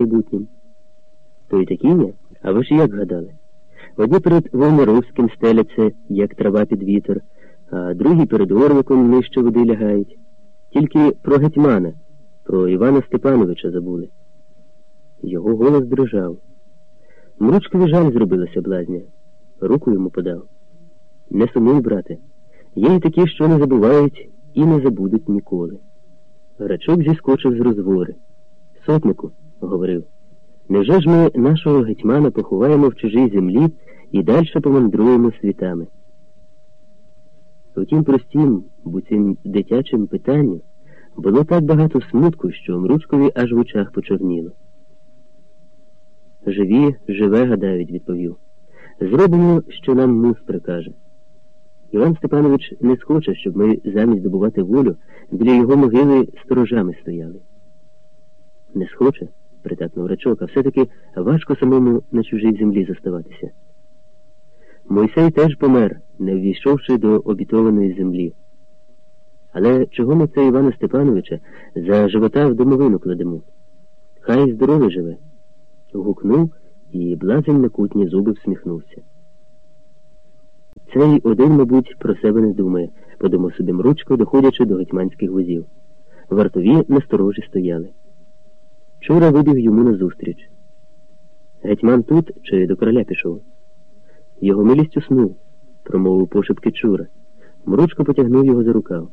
майбутнім. То й такі є, а ви ж як гадали? Одні перед Волнеровським стеляться, як трава під вітер, а другі перед Орликом нижче води лягають. Тільки про гетьмана, про Івана Степановича забули. Його голос дрожав. Мручкові жаль зробилося блазня. Руку йому подав. Не сумуй, брате. Є й такі, що не забувають і не забудуть ніколи. Грачок зіскочив з розвори. Сотнику, говорив, невже ж ми нашого гетьмана поховаємо в чужій землі і далі помандруємо світами? У тім простім, буцім дитячим питанню було так багато смутку, що Мручкові аж в очах почорніло. Живі, живе, гадають, відповів. Зробимо, що нам мус прикаже. Іван Степанович не схоче, щоб ми замість добувати волю біля його могили сторожами стояли. Не схоче, притакнув рачок, а все-таки важко самому на чужій землі заставатися. Мойсей теж помер, не ввійшовши до обітованої землі. Але чого ми це Івана Степановича за живота в домовину кладемо? Хай здоровий живе. Гукнув і блазень на кутні зуби всміхнувся. Цей один, мабуть, про себе не думає, подумав собі мручко, доходячи до гетьманських возів. Вартові насторожі стояли. Чура вибіг йому назустріч. Гетьман тут чи до короля пішов? Його милість уснув, промовив пошепки Чура. Мручко потягнув його за рукав.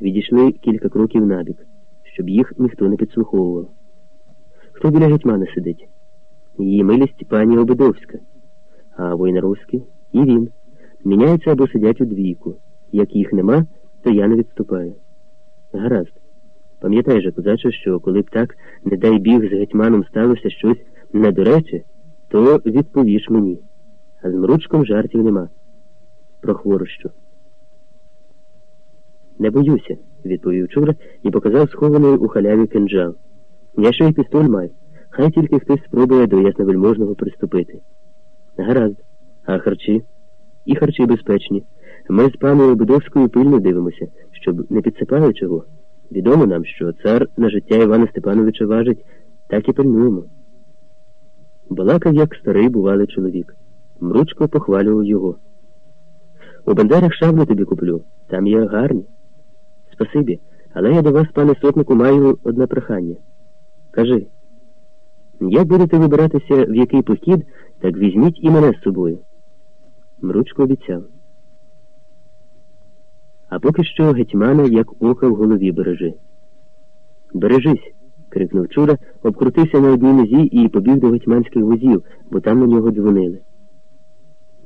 Відійшли кілька кроків набік, щоб їх ніхто не підслуховував. Хто біля гетьмана сидить? Її милість пані Обидовська, а Войнаровський і він. Міняються або сидять у двійку. Як їх нема, то я не відступаю. Гаразд. Пам'ятай же, козаче, що коли б так, не дай біг з гетьманом сталося щось недорече, то відповіш мені. А з мручком жартів нема. Про хворощу. Не боюся, відповів Чура і показав схований у халяві кинджал. Я ще й пістоль маю. Хай тільки хтось спробує до ясновельможного приступити. Гаразд, а харчі? І харчі безпечні. Ми з паною Будовською пильно дивимося, щоб не підсипали чого. Відомо нам, що цар на життя Івана Степановича важить, так і пильнуємо. Балакав, як старий бувалий чоловік. Мручко похвалював його. У Бандерах шаблю тобі куплю, там є гарні. Спасибі, але я до вас, пане сотнику, маю одне прохання. Кажи. Як будете вибиратися в який похід, так візьміть і мене з собою. Мручко обіцяв. А поки що гетьмана, як ока в голові бережи. Бережись. крикнув Чура, обкрутився на одній нозі і побіг до гетьманських возів, бо там на нього дзвонили.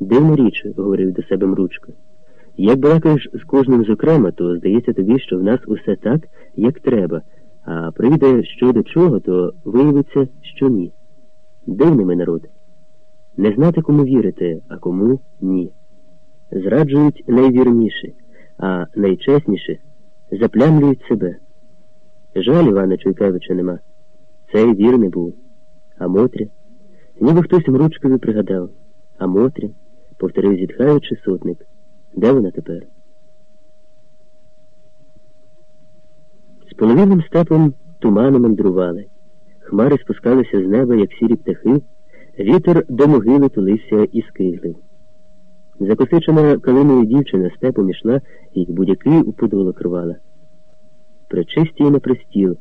Дивна річ, говорив до себе Мручко. Як балакаєш з кожним зокрема, то здається тобі, що в нас усе так, як треба. А прийде що до чого, то виявиться, що ні. Дивний ми народ. Не знати, кому вірити, а кому ні. Зраджують найвірніше, а найчесніше заплямлюють себе. Жаль Івана Чуйкевича нема. Цей вірний був. А Мотря? Ніби хтось мручкові пригадав. А Мотря, повторив зітхаючи сотник. Де вона тепер? З половинним степом туманом мандрували. Хмари спускалися з неба, як сірі птахи, вітер до могили тулився і скиглив. Закосичена калиною дівчина степом ішла і будяки у подолок рвала. Причисті на пристіл,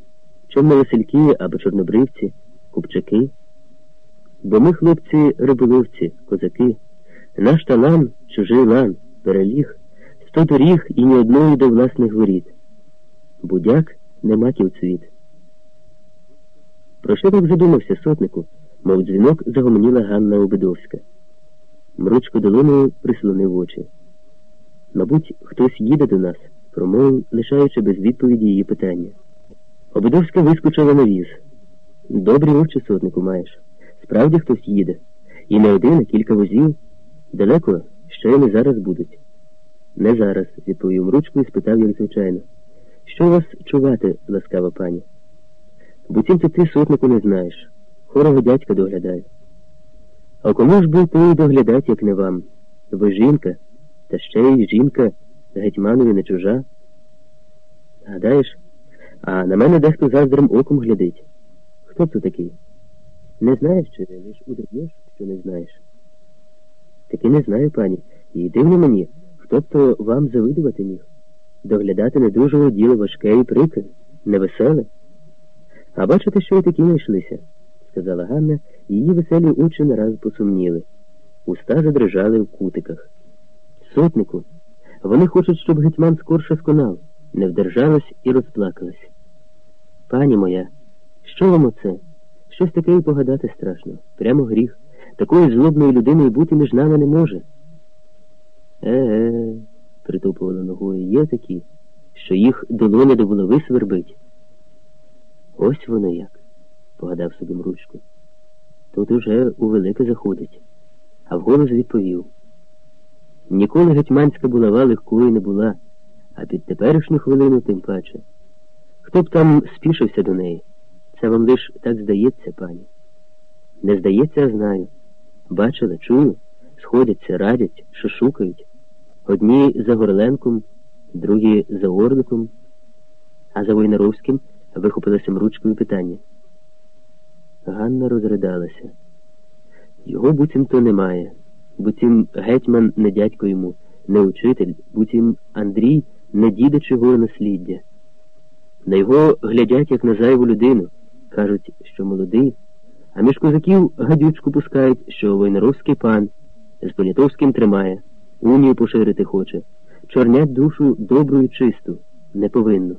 чорно васильки або чорнобривці, купчаки. Бо ми, хлопці, риболовці, козаки, наш талан, чужий лан, переліг, сто доріг і ні одної до власних воріт. Будяк не маків цвіт. Про що так задумався сотнику, мов дзвінок загомоніла Ганна Обидовська. Мручко долоною прислонив очі. Мабуть, хтось їде до нас, промовив, лишаючи без відповіді її питання. Обидовська вискочила на віз. Добрі очі сотнику маєш. Справді хтось їде. І не один, а кілька возів. Далеко, що не зараз будуть. Не зараз, відповів Мручко і спитав, як звичайно. Що вас чувати, ласкава пані? Буцімто ти сотнику не знаєш. Хорого дядька доглядає. А кому ж був той доглядати, як не вам? Ви жінка, та ще й жінка гетьманові не чужа. Гадаєш, а на мене дехто заздрим оком глядить. Хто це такий? Не знаєш, чи лиш удаєш, що не знаєш? Таки не знаю, пані, і дивно мені, хто б то вам завидувати міг. Доглядати недужого діло важке і прикре, невеселе. А бачите, що і такі знайшлися, сказала Ганна, її веселі очі нараз посумніли. Уста задрижали в кутиках. Сотнику, вони хочуть, щоб гетьман скорше сконав, не вдержалась і розплакалась. Пані моя, що вам оце? Щось таке і погадати страшно. Прямо гріх. Такої злобної людини і бути між нами не може. Е-е, притупувала ногою, є такі, що їх долоня до голови свербить. Ось воно як, погадав собі мручко. Тут уже у велике заходить, а вголос відповів. Ніколи гетьманська булава легкою не була, а під теперішню хвилину тим паче. Хто б там спішився до неї? Це вам лиш так здається, пані. Не здається, а знаю. Бачили, чули, сходяться, радять, шукають. Одні за Горленком, другі за Орликом, а за Войнаровським вихопилася ручкою питання. Ганна розридалася. Його буцімто немає, буцім гетьман не дядько йому, не учитель, буцім Андрій не дідичого насліддя. На його глядять, як на зайву людину, кажуть, що молодий, а між козаків гадючку пускають, що Войнаровський пан з Понятовським тримає, унію поширити хоче, чорнять душу добру і чисту, не повинну.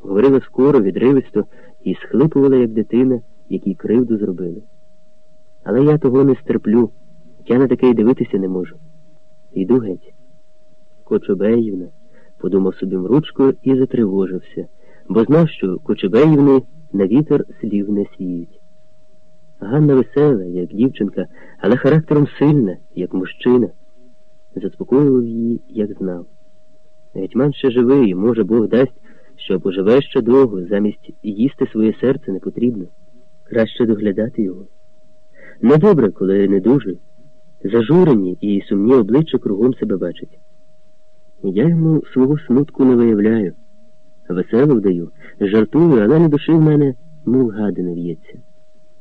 Говорила скоро, відривисто і схлипувала, як дитина, якій кривду зробили. Але я того не стерплю, я на таке й дивитися не можу. Йду геть. Кочубеївна, подумав собі мручко і затривожився, бо знав, що Кочубеївни на вітер слів не сіють. Ганна весела, як дівчинка, але характером сильна, як мужчина. Заспокоював її, як знав. Гетьман ще живий, може, Бог дасть, що поживе ще довго, замість їсти своє серце не потрібно. Краще доглядати його. Недобре, коли не дуже. Зажурені і сумні обличчя кругом себе бачать. Я йому свого смутку не виявляю. Весело вдаю, жартую, але на душі мене, мов гадина в'ється.